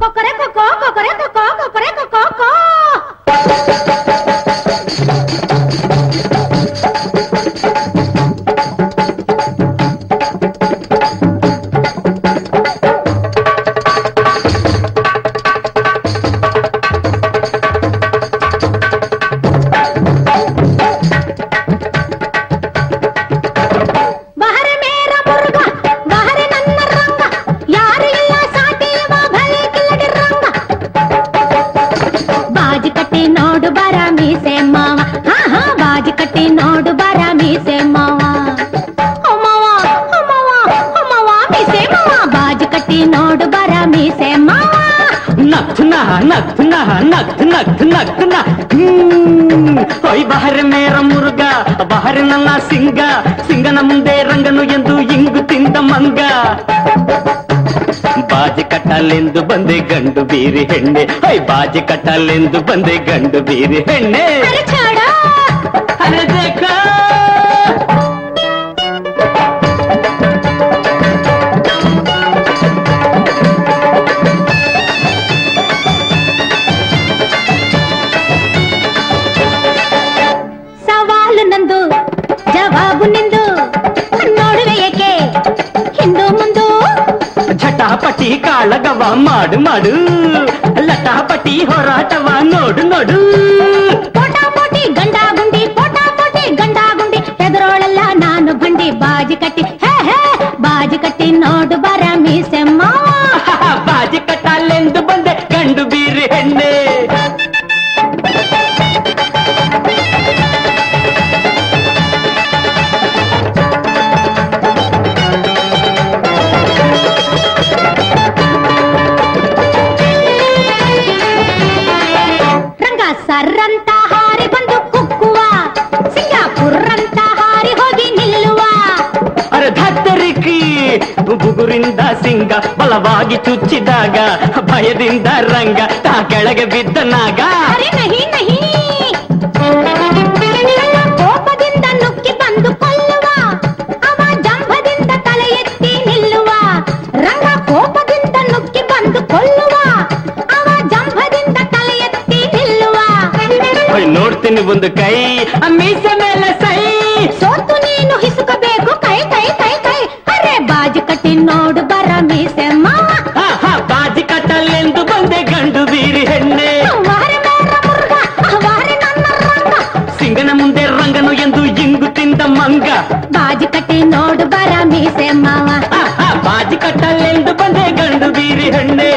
కొక్కరే కొక్కో కొక్కరే కొక్కో కొక్కరే కొక్కో ಬಾಜಿ ಕಟ್ಟಿ ನೋಡು ಬರ ಮೀಸೆ ಮಾವ ನಗ್ನ ನಗ್ನ ನಗ್ ನಗ್ ನಗ್ನ ಹೊಯ್ ಬಹರೆ ಮೇರ ಮುರುಗ ಬಹರೆ ನನ್ನ ಸಿಂಗ ಸಿಂಗನ ಮುಂದೆ ರಂಗನು ಎಂದು ಇಂಗು ತಿಂದ ಮಂಗ ಬಾಜಿ ಕಟ್ಟಲೆಂದು ಬಂದೆ ಗಂಡು ಬೀರಿ ಹೆಣ್ಣೆ ಹೈ ಬಾಜಿ ಕಟ್ಟಲೆಂದು ಬಂದೆ ಗಂಡು ಬೀರಿ ಹೆಣ್ಣೆ ಝಟಾಪಟಿ ಕಾಳಗವ ಮಾಡು ಮಾಡು ಲಟಾಪಟಿ ಹೋರಾಟವ ನೋಡು ನೋಡು ಬುಗುರಿಂದ ಸಿಂಗ ಬಲವಾಗಿ ಚುಚ್ಚಿದಾಗ ಭಯದಿಂದ ರಂಗ ತಾ ಕೆಳಗೆ ಬಿದ್ದ ನಾಗ. ಕೋಪದಿಂದ ನುಕ್ಕಿ ಬಂದು ಕೊಲ್ಲುವ ಅವ ಜಂಭದಿಂದ ತಲೆ ಎತ್ತಿ ನಿಲ್ಲುವ ರಂಗ ಕೋಪದಿಂದ ನುಕ್ಕಿ ಬಂದು ಕೊಲ್ಲುವ ಅವ ಜಂಭದಿಂದ ತಲೆ ಎತ್ತಿ ನಿಲ್ಲುವ. ಹೊಯ್ ನೋಡ್ತೀನಿ ಒಂದು ಕೈ ಮೀಸೆ ಮೇಲೆ ಮಂಗ. ಬಾಜಿ ಕಟ್ಟಿ ನೋಡು ಬರ ಮೀಸೆ ಮಾವ. ಬಾಜಿ ಕಟ್ಟಲ್ಲೆಂದು ಬಂದೆ ಗಂಡು ಬೀರಿ ಹಣ್ಣೆ.